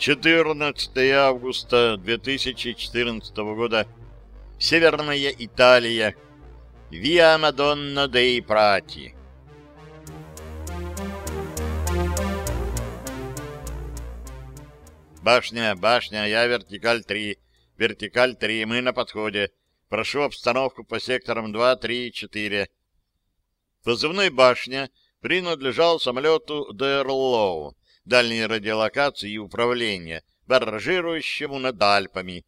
14 августа 2014 года. Северная Италия. Виа Мадонна дей Прати. Башня, башня, я вертикаль 3. Вертикаль 3, мы на подходе. Прошу обстановку по секторам 2, 3, 4. Позывной «Башня» принадлежал самолету Дерлоу, дальней радиолокации и управления, баражирующему над Альпами,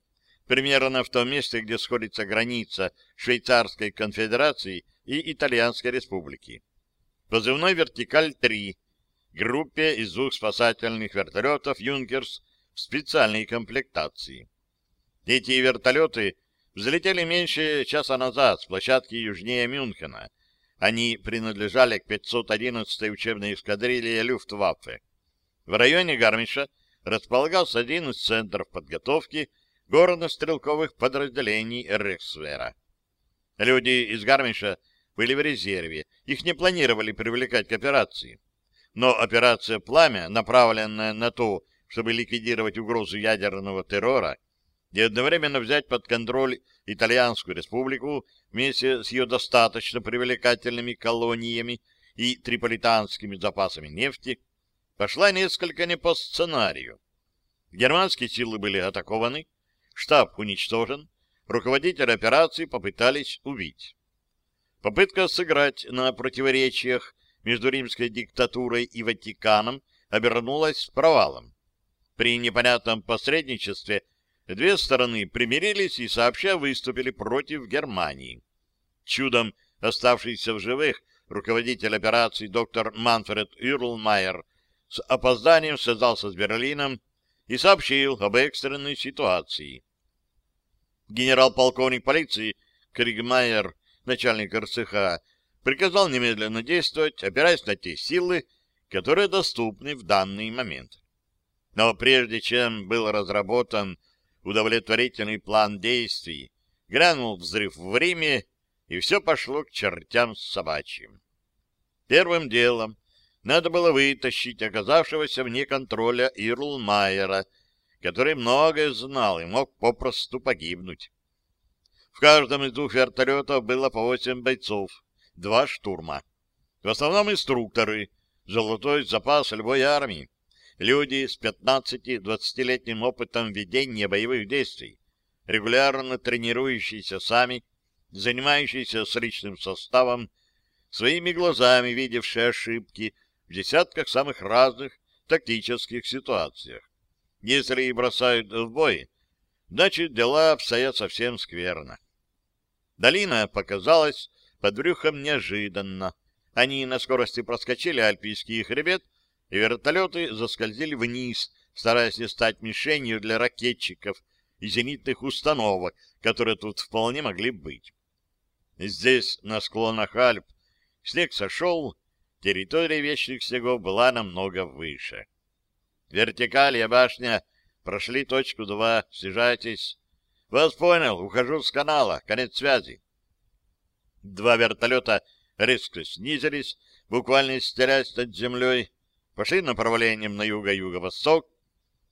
примерно в том месте, где сходится граница Швейцарской конфедерации и Итальянской республики. Позывной «Вертикаль-3», группе из двух спасательных вертолетов «Юнкерс» в специальной комплектации. Эти вертолеты взлетели меньше часа назад с площадки южнее Мюнхена. Они принадлежали к 511-й учебной эскадрилье Люфтваффе. В районе Гармиша располагался один из центров подготовки горно-стрелковых подразделений Рексвера. Люди из Гармиша были в резерве, их не планировали привлекать к операции. Но операция «Пламя», направленная на то, чтобы ликвидировать угрозу ядерного террора и одновременно взять под контроль Итальянскую республику вместе с ее достаточно привлекательными колониями и триполитанскими запасами нефти, пошла несколько не по сценарию. Германские силы были атакованы, штаб уничтожен, руководители операции попытались убить. Попытка сыграть на противоречиях между римской диктатурой и Ватиканом обернулась провалом. При непонятном посредничестве две стороны примирились и сообща выступили против Германии. Чудом оставшийся в живых руководитель операции доктор Манфред Юрлмайер с опозданием связался с Берлином и сообщил об экстренной ситуации. Генерал-полковник полиции Кригмайер, начальник РЦХ, приказал немедленно действовать, опираясь на те силы, которые доступны в данный момент. Но прежде чем был разработан удовлетворительный план действий, грянул взрыв в Риме, и все пошло к чертям собачьим. Первым делом надо было вытащить оказавшегося вне контроля Ирлмайера, который многое знал и мог попросту погибнуть. В каждом из двух вертолетов было по восемь бойцов, два штурма. В основном инструкторы, золотой запас любой армии люди с 15-20-летним опытом ведения боевых действий, регулярно тренирующиеся сами, занимающиеся с личным составом, своими глазами видевшие ошибки в десятках самых разных тактических ситуациях. Если и бросают в бой, значит, дела обстоят совсем скверно. Долина показалась под брюхом неожиданно. Они на скорости проскочили альпийский хребет и вертолеты заскользили вниз, стараясь не стать мишенью для ракетчиков и зенитных установок, которые тут вполне могли быть. Здесь, на склонах Альп, снег сошел, территория вечных снегов была намного выше. Вертикалья башня, прошли точку 2, снижайтесь. Вас понял, ухожу с канала, конец связи. Два вертолета резко снизились, буквально стерясь над землей, пошли направлением на юго-юго-восток.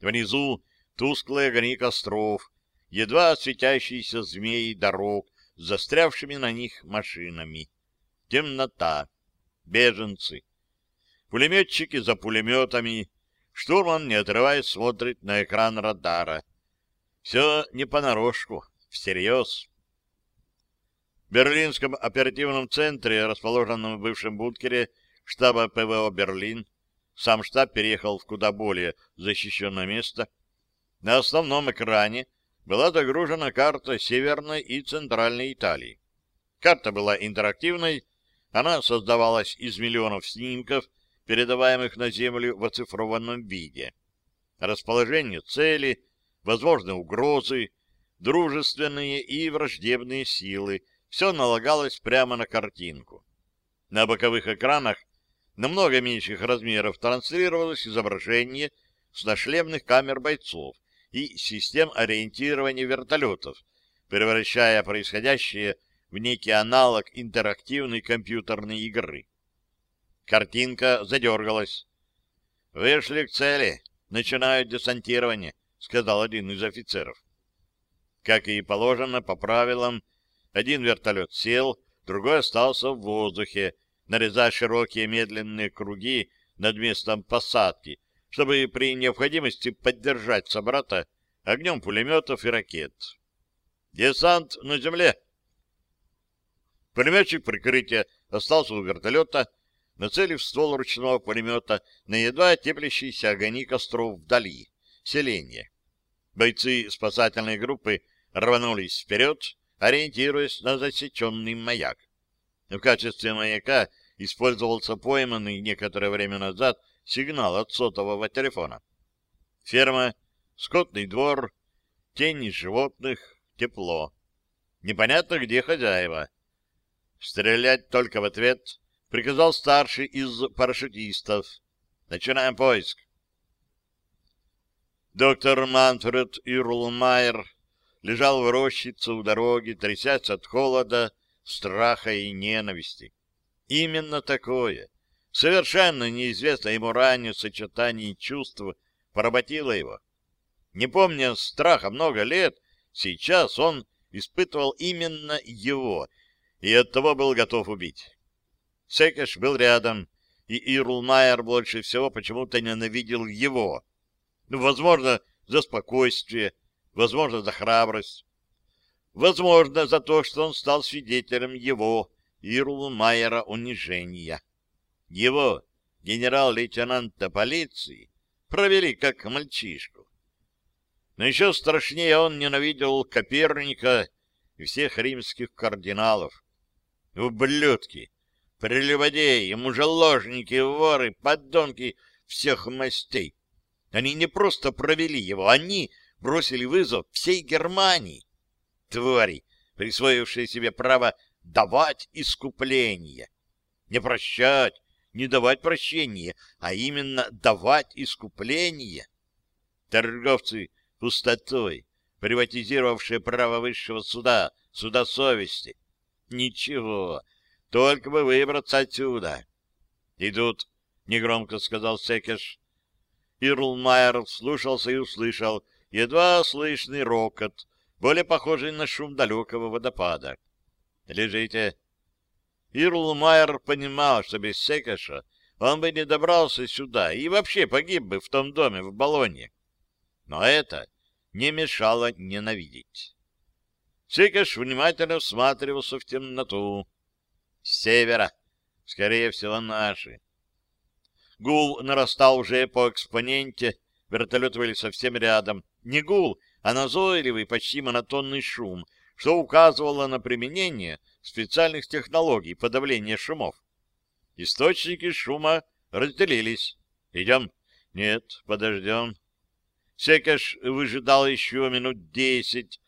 Внизу тусклые огни костров, едва светящиеся змеи дорог застрявшими на них машинами. Темнота. Беженцы. Пулеметчики за пулеметами. Штурман, не отрываясь, смотрит на экран радара. Все не понарошку, всерьез. В Берлинском оперативном центре, расположенном в бывшем бункере штаба ПВО «Берлин», сам штаб переехал в куда более защищенное место. На основном экране была загружена карта Северной и Центральной Италии. Карта была интерактивной, она создавалась из миллионов снимков, передаваемых на Землю в оцифрованном виде. Расположение цели, возможные угрозы, дружественные и враждебные силы — все налагалось прямо на картинку. На боковых экранах намного меньших размеров транслировалось изображение с нашлемных камер бойцов и систем ориентирования вертолетов, превращая происходящее в некий аналог интерактивной компьютерной игры. Картинка задергалась. «Вышли к цели. начинают десантирование, сказал один из офицеров. Как и положено по правилам, один вертолет сел, другой остался в воздухе, нарезая широкие медленные круги над местом посадки, чтобы при необходимости поддержать собрата огнем пулеметов и ракет. «Десант на земле!» Пулеметчик прикрытия остался у вертолета, нацелив ствол ручного пулемета на едва теплящиеся огни костров вдали, селение. Бойцы спасательной группы рванулись вперед, ориентируясь на засеченный маяк. В качестве маяка использовался пойманный некоторое время назад сигнал от сотового телефона. Ферма, скотный двор, тени животных, тепло. Непонятно, где хозяева. Стрелять только в ответ приказал старший из парашютистов. Начинаем поиск. Доктор Манфред Ирлмайер лежал в рощице у дороги, трясясь от холода, страха и ненависти. Именно такое, совершенно неизвестное ему ранее сочетание чувств, поработило его. Не помня страха много лет, сейчас он испытывал именно его и оттого был готов убить. Секеш был рядом, и Ирлмайер больше всего почему-то ненавидел его. Ну, возможно, за спокойствие, возможно, за храбрость, возможно, за то, что он стал свидетелем его, Ирлмайера, унижения. Его, генерал-лейтенанта полиции, провели как мальчишку. Но еще страшнее он ненавидел Коперника и всех римских кардиналов. Ублюдки, прелюбодеи, мужеложники, воры, подонки всех мастей. Они не просто провели его, они бросили вызов всей Германии. Твари, присвоившие себе право давать искупление. Не прощать, не давать прощения, а именно давать искупление. Торговцы пустотой, приватизировавшие право высшего суда, суда совести. Ничего, только бы выбраться отсюда. Идут, негромко сказал Секеш. Ирлмайер слушался и услышал едва слышный рокот, более похожий на шум далекого водопада. «Лежите». Ирлмайер понимал, что без Секеша он бы не добрался сюда и вообще погиб бы в том доме в Болоне. Но это не мешало ненавидеть. Секеш внимательно всматривался в темноту. С севера, скорее всего, наши. Гул нарастал уже по экспоненте, вертолеты были совсем рядом. Не гул, а назойливый, почти монотонный шум, что указывало на применение специальных технологий подавления шумов. Источники шума разделились. Идем? Нет, подождем. Секаш выжидал еще минут десять,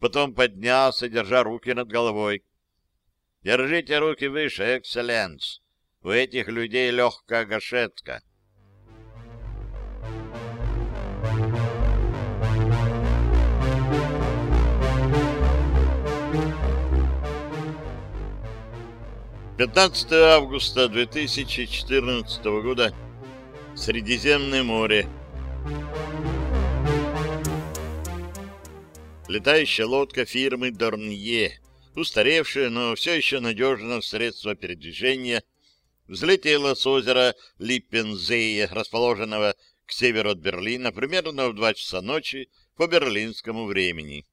потом поднялся, держа руки над головой. Держите руки выше, экселленс. У этих людей легкая гашетка. Пятнадцатое августа 2014 года. Средиземное море. Летающая лодка фирмы Дорнье, устаревшее, но все еще надежное средство передвижения, взлетела с озера Липпензее, расположенного к северу от Берлина, примерно в два часа ночи по берлинскому времени.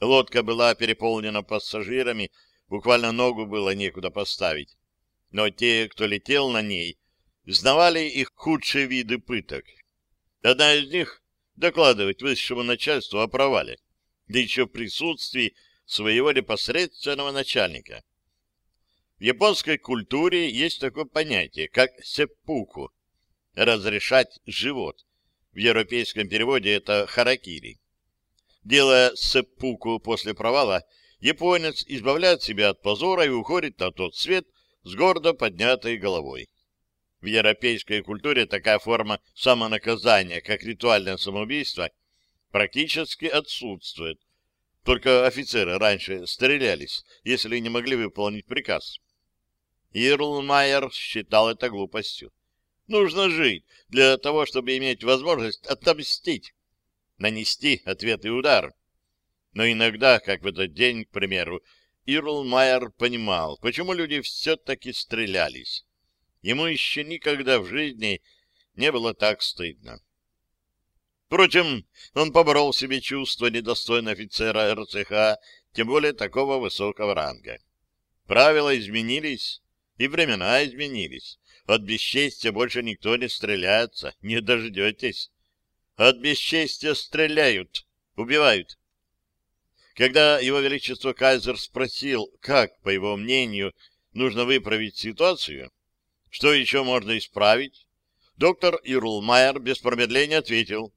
Лодка была переполнена пассажирами, буквально ногу было некуда поставить. Но те, кто летел на ней, знавали их худшие виды пыток. Одна из них — докладывать высшему начальству о провале, да еще в присутствии своего непосредственного начальника. В японской культуре есть такое понятие, как сеппуку — разрешать живот. В европейском переводе это харакири. Делая сеппуку после провала, японец избавляет себя от позора и уходит на тот свет с гордо поднятой головой. В европейской культуре такая форма самонаказания, как ритуальное самоубийство, практически отсутствует. Только офицеры раньше стрелялись, если не могли выполнить приказ. Ирлмайер считал это глупостью. Нужно жить для того, чтобы иметь возможность отомстить, нанести ответный удар. Но иногда, как в этот день, к примеру, Ирл Майер понимал, почему люди все-таки стрелялись. Ему еще никогда в жизни не было так стыдно. Впрочем, он поборол в себе чувство недостойного офицера РЦХ, тем более такого высокого ранга. Правила изменились, и времена изменились. От бесчестия больше никто не стреляется, не дождетесь. От бесчестия стреляют, убивают. Когда его величество Кайзер спросил, как, по его мнению, нужно выправить ситуацию, что еще можно исправить, доктор Ирлмайер без промедления ответил,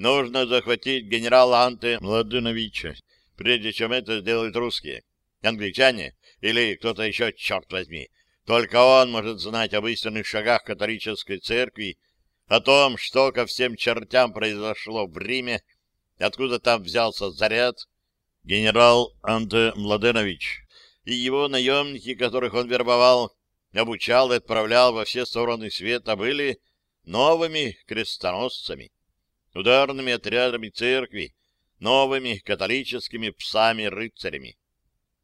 нужно захватить генерала Анте Младыновича, прежде чем это сделают русские, англичане или кто-то еще, черт возьми. Только он может знать об истинных шагах католической церкви, о том, что ко всем чертям произошло в Риме, откуда там взялся заряд, генерал Анте Младенович. И его наемники, которых он вербовал, обучал и отправлял во все стороны света, были новыми крестоносцами, ударными отрядами церкви, новыми католическими псами-рыцарями.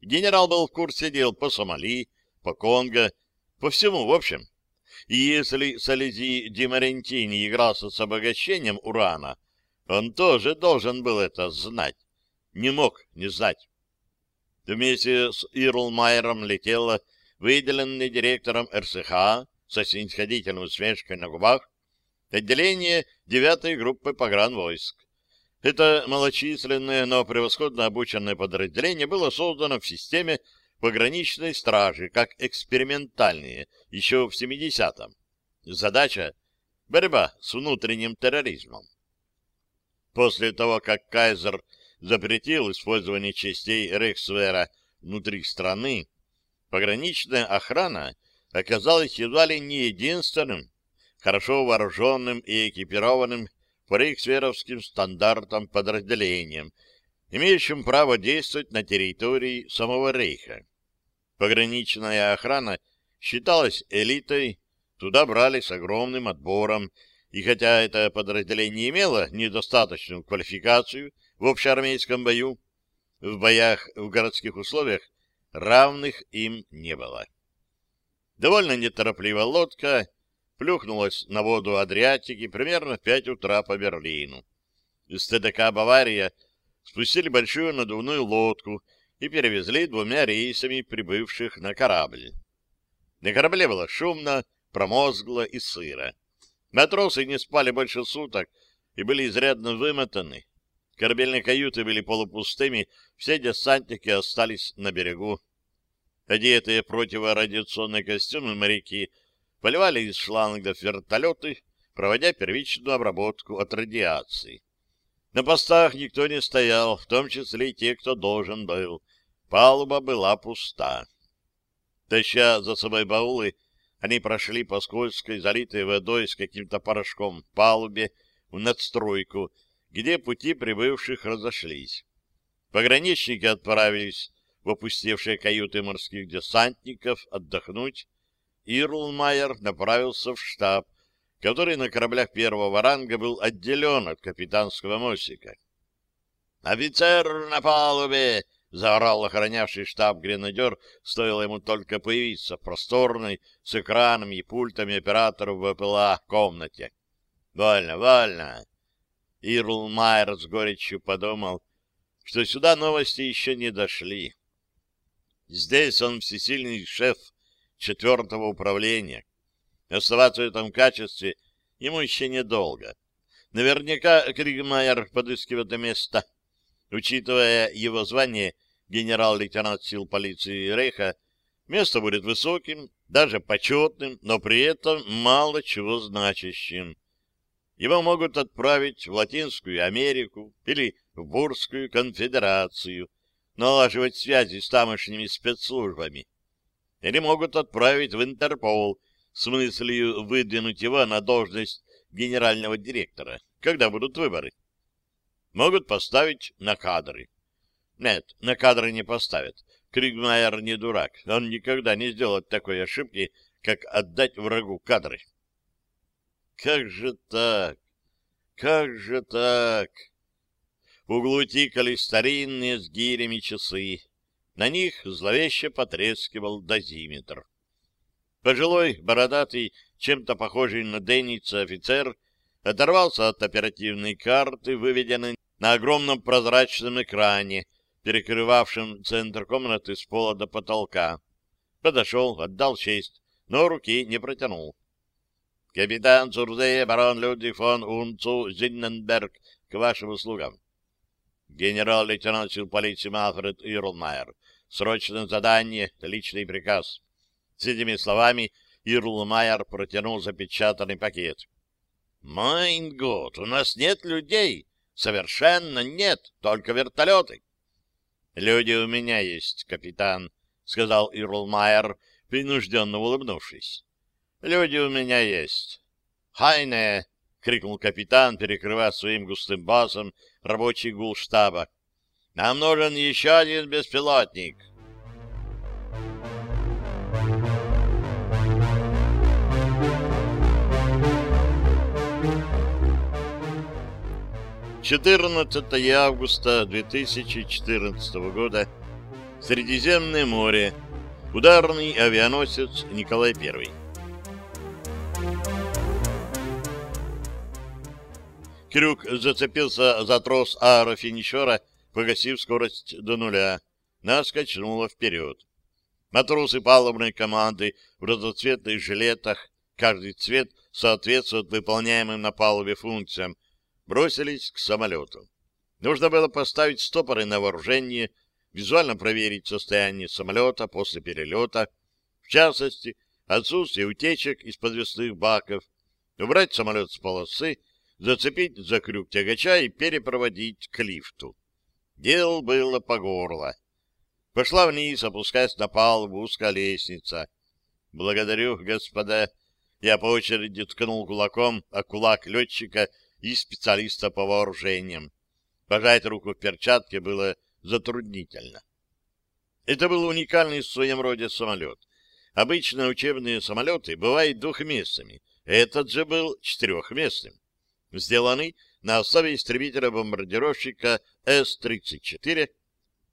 Генерал был в курсе дел по Сомали, по Конго, по всему в общем. И если Салези Димарентини игрался с обогащением урана, он тоже должен был это знать. Не мог не знать. Вместе с Ирлмайером летела выделенный директором РСХ со снисходительной усмешкой на губах отделение 9-й группы погранвойск. Это малочисленное, но превосходно обученное подразделение было создано в системе пограничной стражи как экспериментальные еще в 70-м. Задача — борьба с внутренним терроризмом. После того, как Кайзер запретил использование частей Рейхсвера внутри страны, пограничная охрана оказалась едва ли не единственным хорошо вооруженным и экипированным по рейхсверовским стандартам подразделением, имеющим право действовать на территории самого рейха. Пограничная охрана считалась элитой, туда брали с огромным отбором, и хотя это подразделение имело недостаточную квалификацию в общеармейском бою, в боях в городских условиях равных им не было. Довольно неторопливая лодка плюхнулась на воду Адриатики примерно в пять утра по Берлину. Из ТДК «Бавария» спустили большую надувную лодку и перевезли двумя рейсами прибывших на корабль. На корабле было шумно, промозгло и сыро. Матросы не спали больше суток и были изрядно вымотаны. Корабельные каюты были полупустыми, все десантники остались на берегу. Одетые противорадиационные костюмы моряки поливали из шлангов вертолеты, проводя первичную обработку от радиации. На постах никто не стоял, в том числе и те, кто должен был. Палуба была пуста. Таща за собой баулы, они прошли по скользкой, залитой водой с каким-то порошком палубе в надстройку, где пути прибывших разошлись. Пограничники отправились в опустевшие каюты морских десантников отдохнуть, Ирлмайер направился в штаб, который на кораблях первого ранга был отделен от капитанского мостика. «Офицер на палубе!» — заорал охранявший штаб гренадер, стоило ему только появиться в просторной, с экранами и пультами операторов ВПЛА комнате. «Вольно, вольно!» Ирл Майер с горечью подумал, что сюда новости еще не дошли. Здесь он всесильный шеф четвертого управления. Оставаться в этом качестве ему еще недолго. Наверняка Кригмайер подыскивает место. Учитывая его звание генерал-лейтенант сил полиции Рейха, место будет высоким, даже почетным, но при этом мало чего значащим. Его могут отправить в Латинскую Америку или в Бурскую конфедерацию, налаживать связи с тамошними спецслужбами или могут отправить в Интерпол с мыслью выдвинуть его на должность генерального директора, когда будут выборы. Могут поставить на кадры. Нет, на кадры не поставят. Кригмайер не дурак. Он никогда не сделает такой ошибки, как отдать врагу кадры. Как же так? Как же так? В углу тикали старинные с гирями часы. На них зловеще потрескивал дозиметр. Пожилой, бородатый, чем-то похожий на Денница офицер оторвался от оперативной карты, выведенной на огромном прозрачном экране, перекрывавшем центр комнаты с пола до потолка. Подошел, отдал честь, но руки не протянул. «Капитан Цурзе, барон Людвиг фон Унцу Зинненберг, к вашим услугам». Генерал-лейтенант сил полиции Малфред Ирлмайер. Срочное задание, личный приказ. С этими словами Ирлмайер протянул запечатанный пакет. «Майн год, у нас нет людей. Совершенно нет, только вертолеты». «Люди у меня есть, капитан», — сказал Ирлмайер, принужденно улыбнувшись. «Люди у меня есть». «Хайне!» — крикнул капитан, перекрывая своим густым басом рабочий гул штаба. «Нам нужен еще один беспилотник». Четырнадцатое августа 2014 года. Средиземное море. Ударный авианосец Николай I. Крюк зацепился за трос аэрофинишера, погасив скорость до нуля. Нас качнуло вперед. Матросы палубной команды в разноцветных жилетах, каждый цвет соответствует выполняемым на палубе функциям, бросились к самолету. Нужно было поставить стопоры на вооружение, визуально проверить состояние самолета после перелета, в частности, отсутствие утечек из подвесных баков, убрать самолет с полосы, зацепить за крюк тягача и перепроводить к лифту. Дел было по горло. Пошла вниз, опускаясь на палубу узкая лестница. «Благодарю, господа». Я по очереди ткнул кулаком, а кулак летчика и специалиста по вооружениям. Пожать руку в перчатке было затруднительно. Это был уникальный в своем роде самолет. Обычно учебные самолеты бывают двухместными. Этот же был четырехместным сделанный на основе истребителя-бомбардировщика С-34.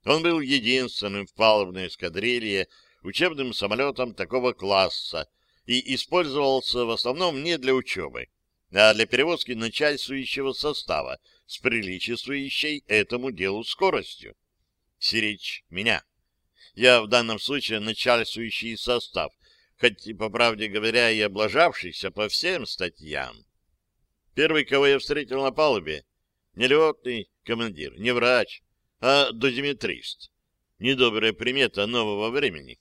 Он был единственным в палубной эскадрилье учебным самолетом такого класса и использовался в основном не для учебы, а для перевозки начальствующего состава с приличествующей этому делу скоростью. Сирич меня. Я в данном случае начальствующий состав, хоть, по правде говоря, и облажавшийся по всем статьям. Первый, кого я встретил на палубе, не летный командир, не врач, а дозиметрист. Недобрая примета нового времени.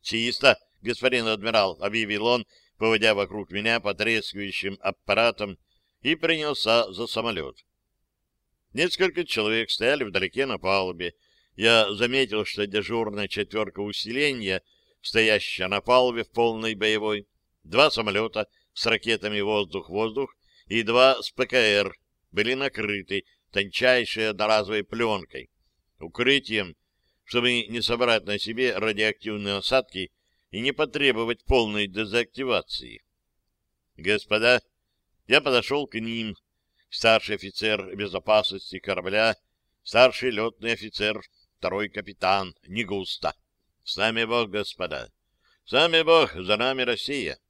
«Чисто, господин адмирал», — объявил он, поводя вокруг меня потрескивающим аппаратом, и принялся за самолет. Несколько человек стояли вдалеке на палубе. Я заметил, что дежурная четверка усиления, стоящая на палубе в полной боевой, два самолета с ракетами воздух-воздух и два с ПКР были накрыты тончайшей одноразовой пленкой, укрытием, чтобы не собрать на себе радиоактивные осадки и не потребовать полной дезактивации. Господа, я подошел к ним, старший офицер безопасности корабля, старший летный офицер, второй капитан, не густо. С нами Бог, господа. С нами Бог, за нами Россия.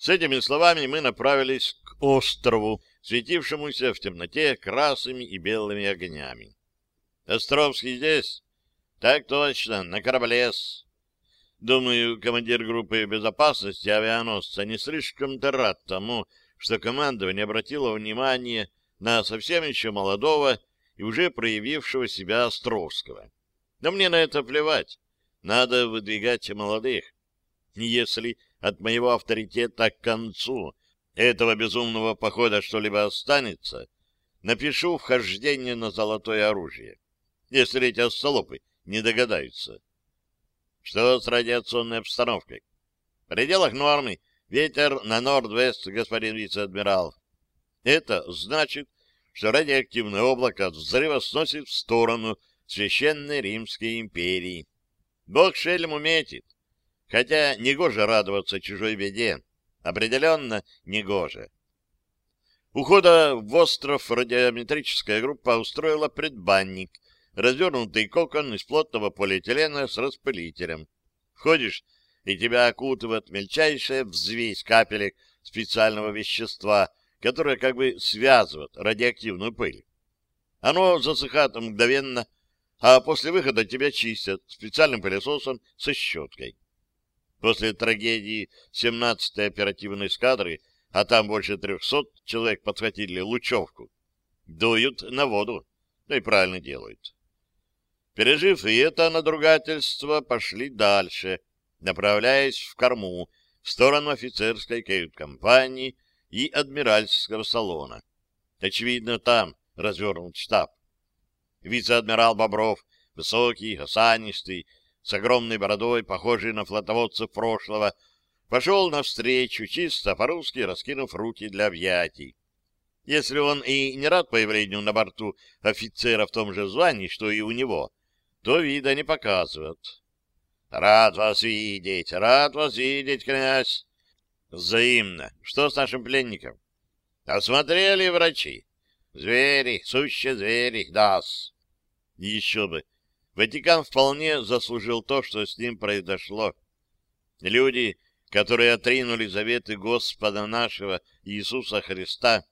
С этими словами мы направились к острову, светившемуся в темноте красными и белыми огнями. «Островский здесь?» «Так точно, на корабле Думаю, командир группы безопасности авианосца не слишком-то рад тому, что командование обратило внимание на совсем еще молодого и уже проявившего себя Островского. Но мне на это плевать. Надо выдвигать молодых. Если от моего авторитета к концу этого безумного похода что-либо останется, напишу вхождение на золотое оружие, если эти остолопы не догадаются. Что с радиационной обстановкой? В пределах нормы. Ветер на норд-вест, господин вице-адмирал. Это значит, что радиоактивное облако от взрыва сносит в сторону Священной Римской империи. Бог шельму метит. Хотя негоже радоваться чужой беде. Определенно негоже. Ухода в остров радиометрическая группа устроила предбанник, развернутый кокон из плотного полиэтилена с распылителем. Входишь, и тебя окутывает мельчайшая взвесь капелек специального вещества, которое как бы связывает радиоактивную пыль. Оно засыхает мгновенно, а после выхода тебя чистят специальным пылесосом со щеткой. После трагедии 17-й оперативной эскадры а там больше трехсот человек подхватили лучевку. Дуют на воду, да и правильно делают. Пережив и это надругательство, пошли дальше, направляясь в корму, в сторону офицерской кают-компании и адмиральского салона. Очевидно, там развернут штаб. Вице-адмирал Бобров, высокий, осанистый, с огромной бородой, похожий на флотоводцев прошлого, пошел навстречу, чисто по-русски раскинув руки для объятий. Если он и не рад появлению на борту офицера в том же звании, что и у него, то вида не показывает. — Рад вас видеть, рад вас видеть, князь. — Взаимно. Что с нашим пленником? — Осмотрели врачи. Звери, сущие звери, дас. Еще бы. Ватикан вполне заслужил то, что с ним произошло. Люди которые отринули заветы Господа нашего Иисуса Христа,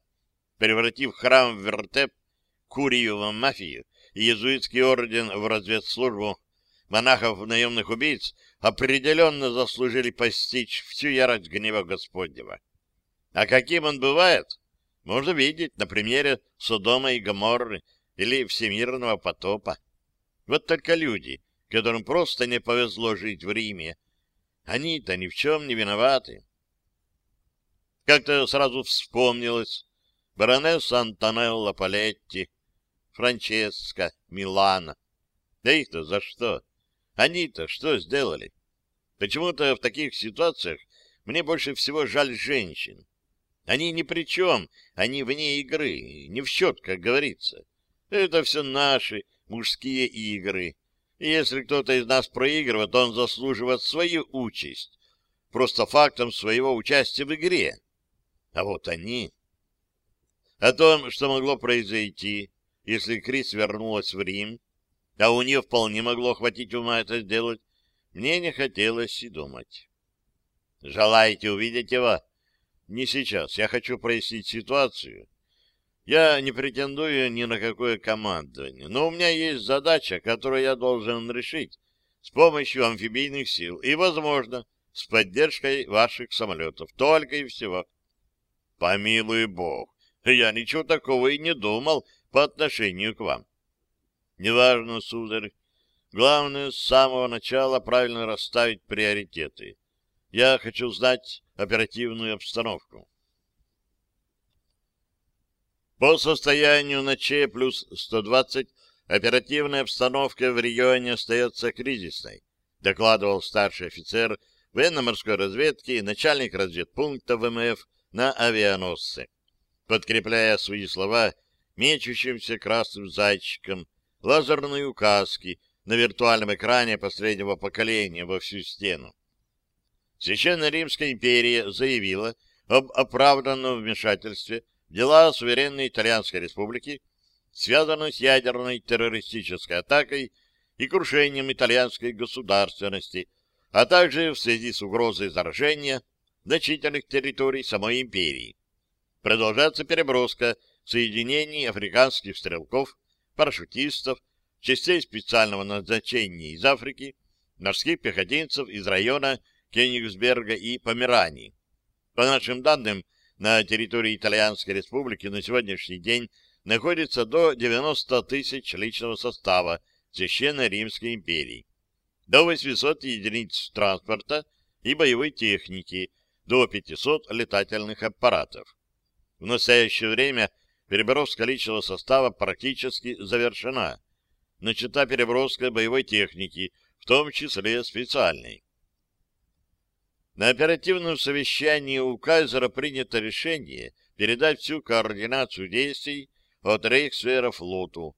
превратив храм в вертеп, курию в мафию и иезуитский орден в разведслужбу, монахов наемных убийц определенно заслужили постичь всю ярость гнева Господнего. А каким он бывает, можно видеть на примере Содома и Гоморры или Всемирного потопа. Вот только люди, которым просто не повезло жить в Риме, они-то ни в чем не виноваты. Как-то сразу вспомнилось баронесса Антонелла Палетти, Франческа, Милана. Да их-то за что? Они-то что сделали? Почему-то в таких ситуациях мне больше всего жаль женщин. Они ни при чем, они вне игры, не в счет, как говорится. Это все наши мужские игры, и если кто-то из нас проигрывает, он заслуживает свою участь, просто фактом своего участия в игре. А вот они... О том, что могло произойти, если Крис вернулась в Рим, а у нее вполне могло хватить ума это сделать, мне не хотелось и думать. «Желаете увидеть его?» «Не сейчас. Я хочу прояснить ситуацию я не претендую ни на какое командование, но у меня есть задача, которую я должен решить с помощью амфибийных сил и, возможно, с поддержкой ваших самолетов. Только и всего. Помилуй бог, я ничего такого и не думал по отношению к вам. Неважно, сударь. Главное, с самого начала правильно расставить приоритеты. Я хочу знать оперативную обстановку. По состоянию на Ч плюс 120 оперативная обстановка в регионе остается кризисной, докладывал старший офицер военно-морской разведки, начальник разведпункта ВМФ на авианосце, подкрепляя свои слова мечущимся красным зайчиком лазерной указки на виртуальном экране последнего поколения во всю стену. Священная Римская империя заявила об оправданном вмешательстве дела суверенной Итальянской республики, связанные с ядерной террористической атакой и крушением итальянской государственности, а также в связи с угрозой заражения значительных территорий самой империи. Продолжается переброска соединений африканских стрелков, парашютистов, частей специального назначения из Африки, морских пехотинцев из района Кенигсберга и Померании. По нашим данным, на территории Итальянской республики на сегодняшний день находится до 90 тысяч личного состава Священной Римской империи, до 800 единиц транспорта и боевой техники, до 500 летательных аппаратов. В настоящее время переброска личного состава практически завершена. Начата переброска боевой техники, в том числе специальной. На оперативном совещании у Кайзера принято решение передать всю координацию действий от Рейхсвера флоту.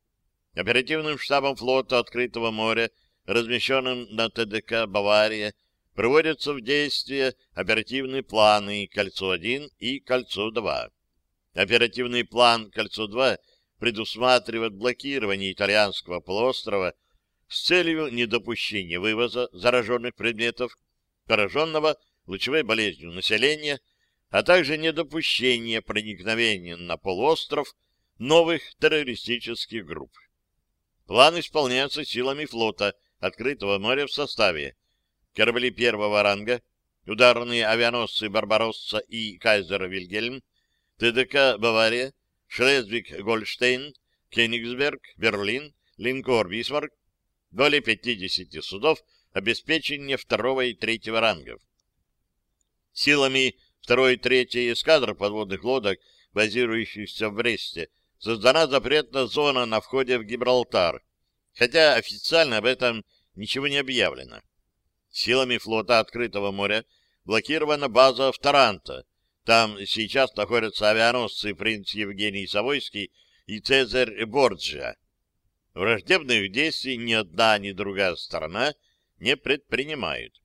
Оперативным штабом флота Открытого моря, размещенным на ТДК «Бавария», проводятся в действие оперативные планы «Кольцо-1» и «Кольцо-2». Оперативный план «Кольцо-2» предусматривает блокирование итальянского полуострова с целью недопущения вывоза зараженных предметов, пораженного лучевой болезнью населения, а также недопущения проникновения на полуостров новых террористических групп. План исполняется силами флота открытого моря в составе корабли первого ранга, ударные авианосцы «Барбаросса» и «Кайзер Вильгельм», ТДК «Бавария», «Шлезвиг-Гольштейн», «Кенигсберг», «Берлин», линкор «Бисмарк», более 50 судов обеспечения второго и третьего рангов. Силами второй и третьей эскадр подводных лодок, базирующихся в Бресте, создана запретная зона на входе в Гибралтар, хотя официально об этом ничего не объявлено. Силами флота открытого моря блокирована база в Таранто. Там сейчас находятся авианосцы принц Евгений Савойский и Цезарь Борджиа. Враждебных действий ни одна, ни другая сторона не предпринимают.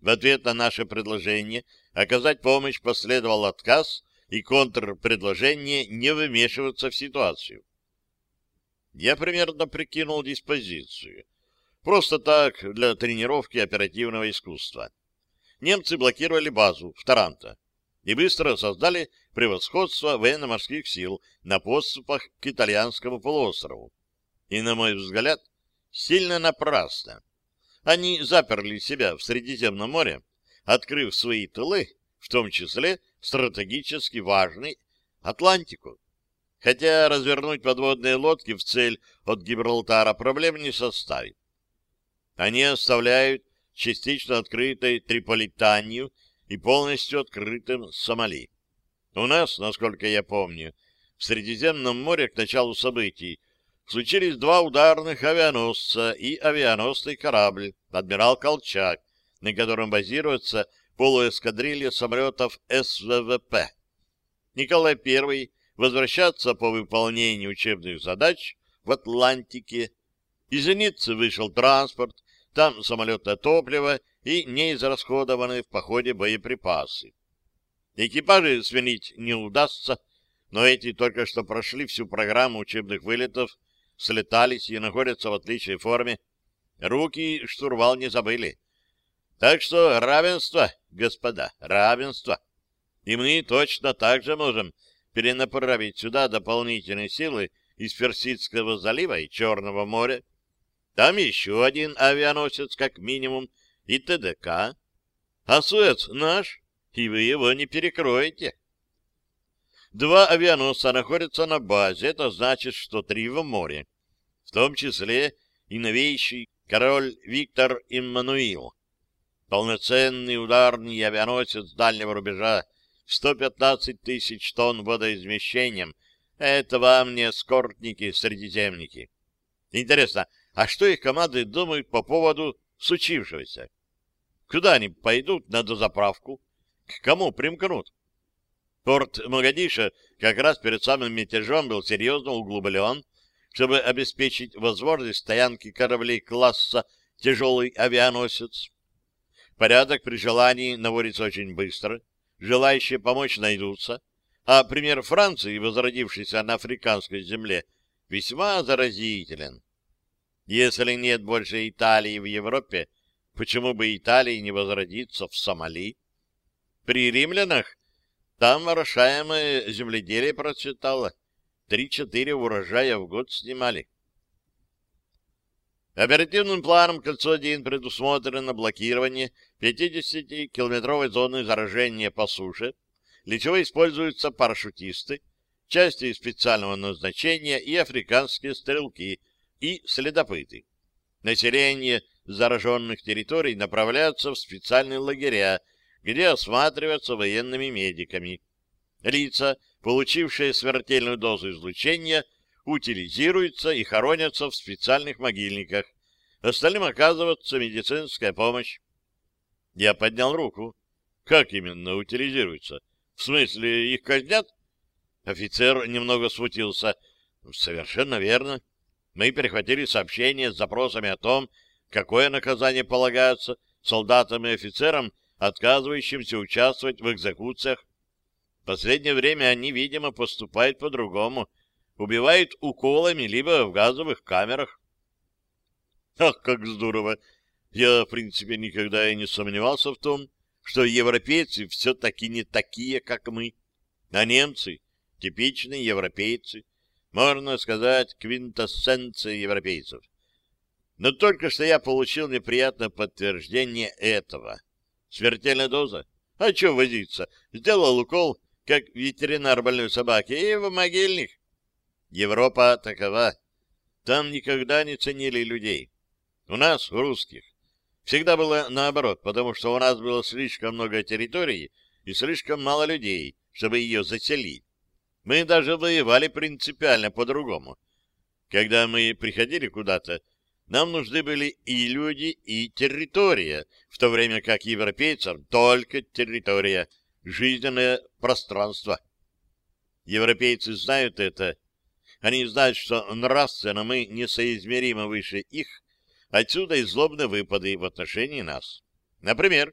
В ответ на наше предложение оказать помощь последовал отказ и контрпредложение не вмешиваться в ситуацию. Я примерно прикинул диспозицию. Просто так, для тренировки оперативного искусства. Немцы блокировали базу в Таранто и быстро создали превосходство военно-морских сил на подступах к итальянскому полуострову. И, на мой взгляд, сильно напрасно. Они заперли себя в Средиземном море, открыв свои тылы, в том числе стратегически важный Атлантику. Хотя развернуть подводные лодки в цель от Гибралтара проблем не составит. Они оставляют частично открытой Триполитанию и полностью открытым Сомали. У нас, насколько я помню, в Средиземном море к началу событий случились два ударных авианосца и авианосный корабль «Адмирал Колчак», на котором базируется полуэскадрилья самолетов СВВП. Николай I возвращаться по выполнению учебных задач в Атлантике. Из Зеницы вышел транспорт, там самолетное топливо и неизрасходованные в походе боеприпасы. Экипажи свинить не удастся, но эти только что прошли всю программу учебных вылетов, слетались и находятся в отличной форме. Руки штурвал не забыли. Так что равенство, господа, равенство. И мы точно так же можем перенаправить сюда дополнительные силы из Персидского залива и Черного моря, там еще один авианосец, как минимум, и ТДК. А Суэц наш, и вы его не перекроете. Два авианосца находятся на базе, это значит, что три в море, в том числе и новейший король Виктор Иммануил. Полноценный ударный авианосец дальнего рубежа, 115 тысяч тонн водоизмещением. Это вам не эскортники-средиземники. Интересно, а что их команды думают по поводу случившегося? Куда они пойдут на дозаправку? К кому примкнут? Порт Могадиша как раз перед самым мятежом был серьезно углублен, чтобы обеспечить возможность стоянки кораблей класса «тяжелый авианосец». Порядок при желании наводится очень быстро, желающие помочь найдутся, а пример Франции, возродившейся на африканской земле, весьма заразителен. Если нет больше Италии в Европе, почему бы Италии не возродиться в Сомали? При римлянах там орошаемое земледелие процветало. Три-четыре урожая в год снимали. Оперативным планом «Кольцо-1» предусмотрено блокирование 50-километровой зоны заражения по суше. Для чего используются парашютисты, части специального назначения и африканские стрелки – и следопыты. Население зараженных территорий направляется в специальные лагеря, где осматриваются военными медиками. Лица, получившие смертельную дозу излучения, утилизируются и хоронятся в специальных могильниках. Остальным оказывается медицинская помощь. Я поднял руку. Как именно утилизируются? В смысле, их казнят? Офицер немного смутился. Совершенно верно. Мы перехватили сообщение с запросами о том, какое наказание полагается солдатам и офицерам, отказывающимся участвовать в экзекуциях. В последнее время они, видимо, поступают по-другому, убивают уколами либо в газовых камерах. Ах, как здорово! Я, в принципе, никогда и не сомневался в том, что европейцы все-таки не такие, как мы, а немцы — типичные европейцы, можно сказать, квинтэссенция европейцев. Но только что я получил неприятное подтверждение этого. Смертельная доза? А что возиться? Сделал укол, как ветеринар больной собаки, и в могильник. Европа такова. Там никогда не ценили людей. У нас, русских, всегда было наоборот, потому что у нас было слишком много территорий и слишком мало людей, чтобы ее заселить. Мы даже воевали принципиально по-другому. Когда мы приходили куда-то, нам нужны были и люди, и территория, в то время как европейцам только территория, жизненное пространство. Европейцы знают это. Они знают, что нравственно мы несоизмеримо выше их, отсюда и злобные выпады в отношении нас. Например,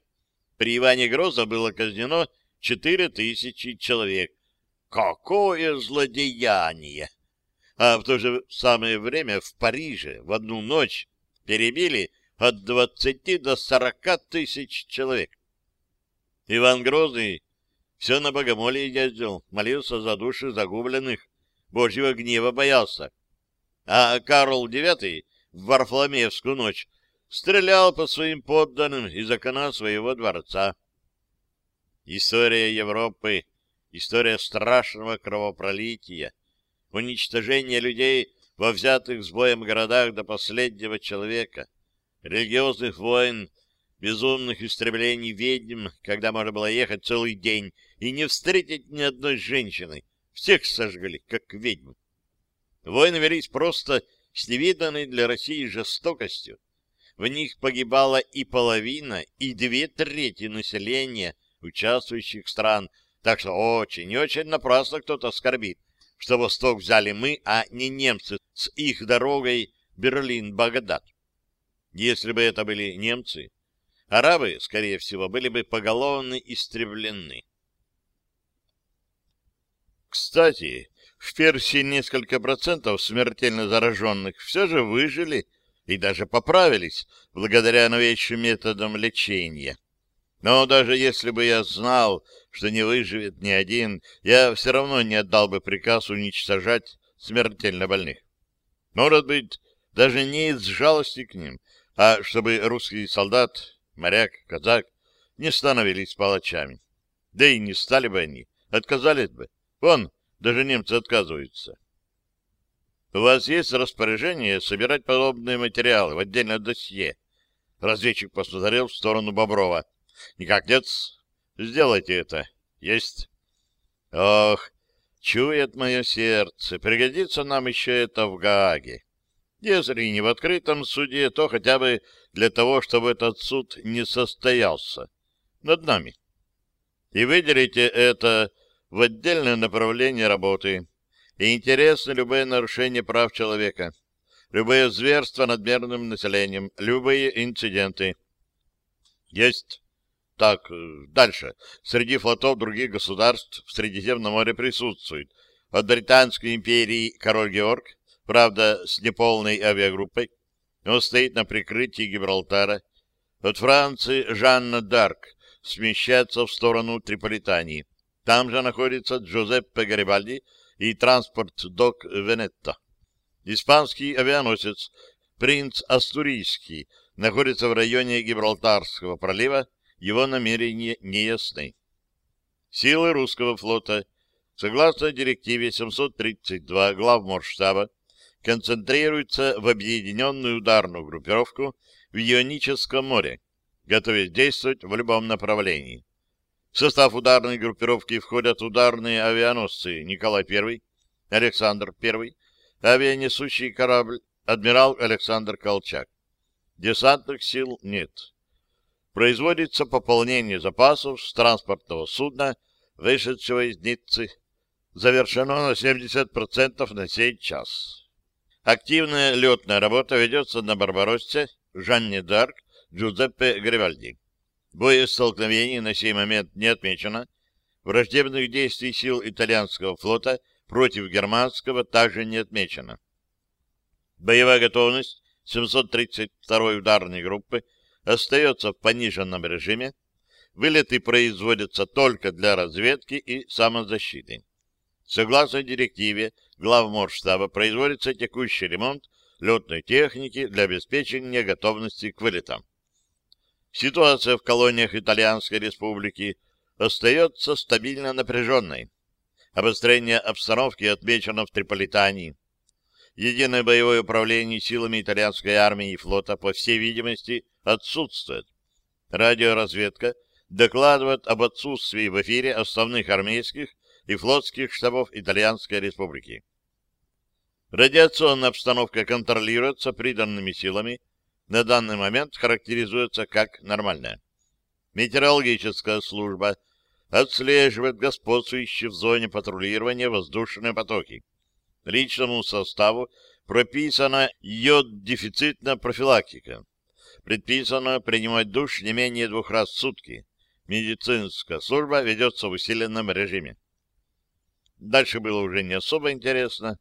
при Иване Гроза было казнено четыре тысячи человек. Какое злодеяние! а в то же самое время в Париже в одну ночь перебили от 20 до 40 тысяч человек. Иван Грозный все на богомолие ездил, молился за души загубленных, Божьего гнева боялся. А Карл IX в Варфоломеевскую ночь стрелял по своим подданным из окна своего дворца. История Европы, история страшного кровопролития, уничтожение людей во взятых с боем городах до последнего человека, религиозных войн, безумных истреблений ведьм, когда можно было ехать целый день и не встретить ни одной женщины. Всех сожгли, как ведьмы. Войны велись просто с невиданной для России жестокостью. В них погибала и половина, и две трети населения участвующих стран, так что очень и очень напрасно кто-то скорбит, что Восток взяли мы, а не немцы с их дорогой Берлин-Багдад. Если бы это были немцы, арабы, скорее всего, были бы поголовно истреблены. Кстати, в Персии несколько процентов смертельно зараженных все же выжили и даже поправились благодаря новейшим методам лечения. Но даже если бы я знал, что не выживет ни один, я все равно не отдал бы приказ уничтожать смертельно больных. Может быть, даже не из жалости к ним, а чтобы русский солдат, моряк, казак не становились палачами. Да и не стали бы они, отказались бы. Вон, даже немцы отказываются. У вас есть распоряжение собирать подобные материалы в отдельное досье? Разведчик посмотрел в сторону Боброва. Никак нет. Сделайте это. Есть. Ох, чует мое сердце. Пригодится нам еще это в Гааге. Если не в открытом суде, то хотя бы для того, чтобы этот суд не состоялся. Над нами. И выделите это в отдельное направление работы. И интересно любое нарушение прав человека, любые зверства над мирным населением, любые инциденты. Есть. Так, э, дальше. Среди флотов других государств в Средиземном море присутствует от Британской империи король Георг, правда, с неполной авиагруппой. Он стоит на прикрытии Гибралтара. От Франции Жанна Дарк смещается в сторону Триполитании. Там же находится Джузеппе Гарибальди и транспорт Док Венетто. Испанский авианосец «Принц Астурийский» находится в районе Гибралтарского пролива его намерения неясны. Силы русского флота, согласно директиве 732 главморштаба, концентрируются в объединенную ударную группировку в Ионическом море, готовясь действовать в любом направлении. В состав ударной группировки входят ударные авианосцы Николай I, Александр I, авианесущий корабль адмирал Александр Колчак. Десантных сил нет производится пополнение запасов с транспортного судна, вышедшего из Ниццы. Завершено на 70% на сей час. Активная летная работа ведется на Барбароссе, Жанне Дарк, Джузеппе Гривальди. Боестолкновений на сей момент не отмечено. Враждебных действий сил итальянского флота против германского также не отмечено. Боевая готовность 732-й ударной группы остается в пониженном режиме. Вылеты производятся только для разведки и самозащиты. Согласно директиве главморштаба производится текущий ремонт летной техники для обеспечения готовности к вылетам. Ситуация в колониях Итальянской республики остается стабильно напряженной. Обострение обстановки отмечено в Триполитании. Единое боевое управление силами итальянской армии и флота, по всей видимости, отсутствует. Радиоразведка докладывает об отсутствии в эфире основных армейских и флотских штабов Итальянской республики. Радиационная обстановка контролируется приданными силами, на данный момент характеризуется как нормальная. Метеорологическая служба отслеживает господствующие в зоне патрулирования воздушные потоки. Личному составу прописана йод-дефицитная профилактика. Предписано принимать душ не менее двух раз в сутки. Медицинская служба ведется в усиленном режиме. Дальше было уже не особо интересно.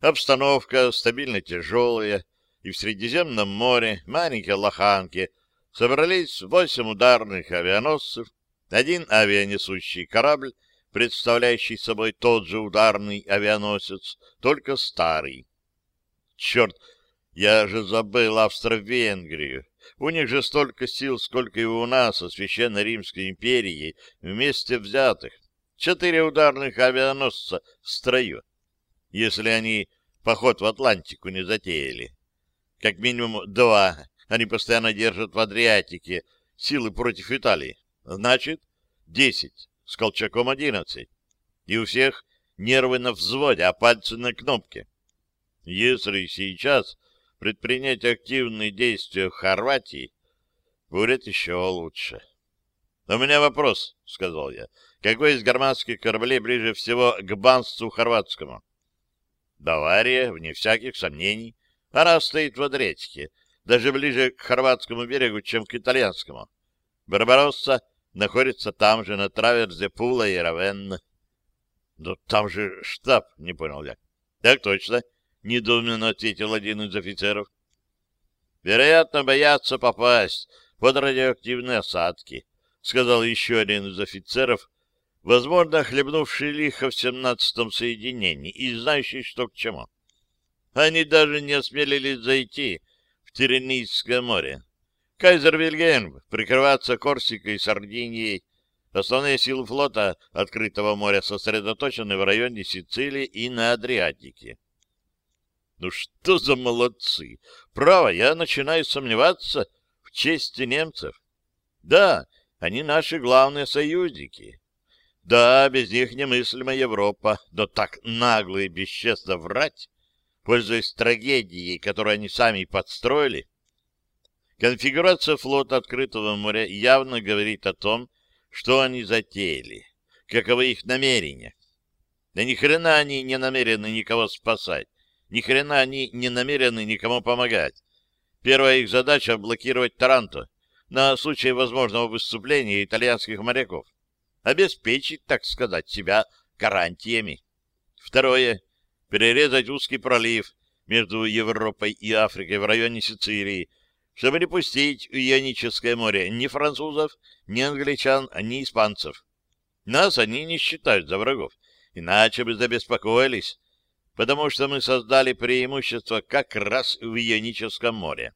Обстановка стабильно тяжелая, и в Средиземном море, маленькой лоханке, собрались восемь ударных авианосцев, один авианесущий корабль, представляющий собой тот же ударный авианосец, только старый. Черт, я же забыл Австро-Венгрию. У них же столько сил, сколько и у нас, со Священной Римской империей, вместе взятых. Четыре ударных авианосца в строю, если они поход в Атлантику не затеяли. Как минимум два они постоянно держат в Адриатике силы против Италии. Значит, десять, с Колчаком одиннадцать. И у всех нервы на взводе, а пальцы на кнопке. Если сейчас предпринять активные действия в Хорватии, будет еще лучше. — У меня вопрос, — сказал я. — Какой из германских кораблей ближе всего к банству хорватскому? — Бавария, вне всяких сомнений. Она стоит в Адриатике, даже ближе к хорватскому берегу, чем к итальянскому. Барбаросса находится там же, на траверзе Пула и Равенна. — Но там же штаб, — не понял я. — Так точно, — недоуменно ответил один из офицеров. — Вероятно, боятся попасть под радиоактивные осадки, — сказал еще один из офицеров, возможно, хлебнувший лихо в семнадцатом соединении и знающий, что к чему. Они даже не осмелились зайти в Тиренийское море. Кайзер Вильгельм прикрываться Корсикой и Сардинией. Основные силы флота открытого моря сосредоточены в районе Сицилии и на Адриатике. Ну что за молодцы! Право, я начинаю сомневаться в чести немцев. Да, они наши главные союзники. Да, без них немыслима Европа, но так нагло и бесчестно врать пользуясь трагедией, которую они сами подстроили, конфигурация флота открытого моря явно говорит о том, что они затеяли, каковы их намерения. Да ни хрена они не намерены никого спасать, ни хрена они не намерены никому помогать. Первая их задача — блокировать Таранто на случай возможного выступления итальянских моряков. Обеспечить, так сказать, себя гарантиями. Второе перерезать узкий пролив между Европой и Африкой в районе Сицилии, чтобы не пустить в Ионическое море ни французов, ни англичан, ни испанцев. Нас они не считают за врагов, иначе бы забеспокоились, потому что мы создали преимущество как раз в Ионическом море.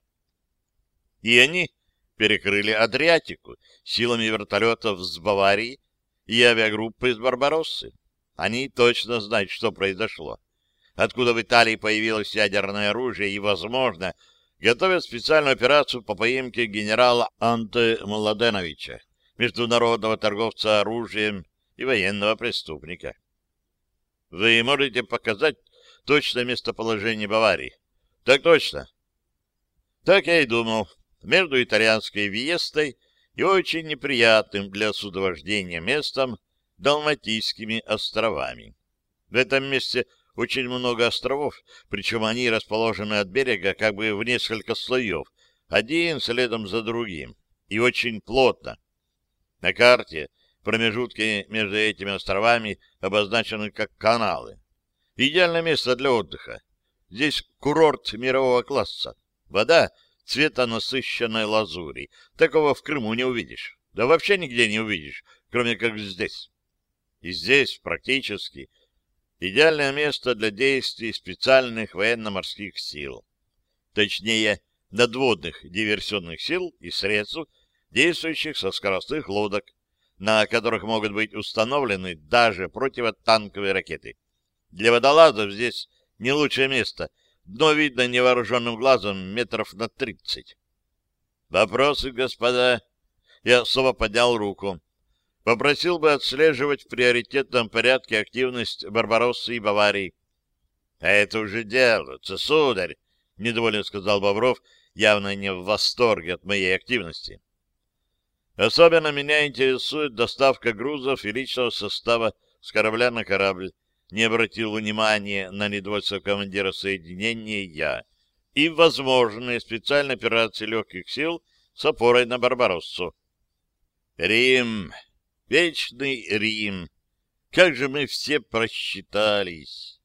И они перекрыли Адриатику силами вертолетов с Баварии и авиагруппы из Барбароссы. Они точно знают, что произошло откуда в Италии появилось ядерное оружие и, возможно, готовят специальную операцию по поимке генерала Анте Младеновича, международного торговца оружием и военного преступника. Вы можете показать точное местоположение Баварии? Так точно. Так я и думал. Между итальянской Виестой и очень неприятным для судовождения местом Далматийскими островами. В этом месте очень много островов, причем они расположены от берега как бы в несколько слоев, один следом за другим, и очень плотно. На карте промежутки между этими островами обозначены как каналы. Идеальное место для отдыха. Здесь курорт мирового класса. Вода цвета насыщенной лазури. Такого в Крыму не увидишь. Да вообще нигде не увидишь, кроме как здесь. И здесь практически идеальное место для действий специальных военно-морских сил. Точнее, надводных диверсионных сил и средств, действующих со скоростных лодок, на которых могут быть установлены даже противотанковые ракеты. Для водолазов здесь не лучшее место, но видно невооруженным глазом метров на тридцать. Вопросы, господа? Я снова поднял руку. Попросил бы отслеживать в приоритетном порядке активность Барбароссы и Баварии. — А это уже делается, сударь, — недовольно сказал Бавров, явно не в восторге от моей активности. Особенно меня интересует доставка грузов и личного состава с корабля на корабль. Не обратил внимания на недовольство командира соединения я. И возможные специальные операции легких сил с опорой на Барбароссу. Рим! Вечный Рим! Как же мы все просчитались!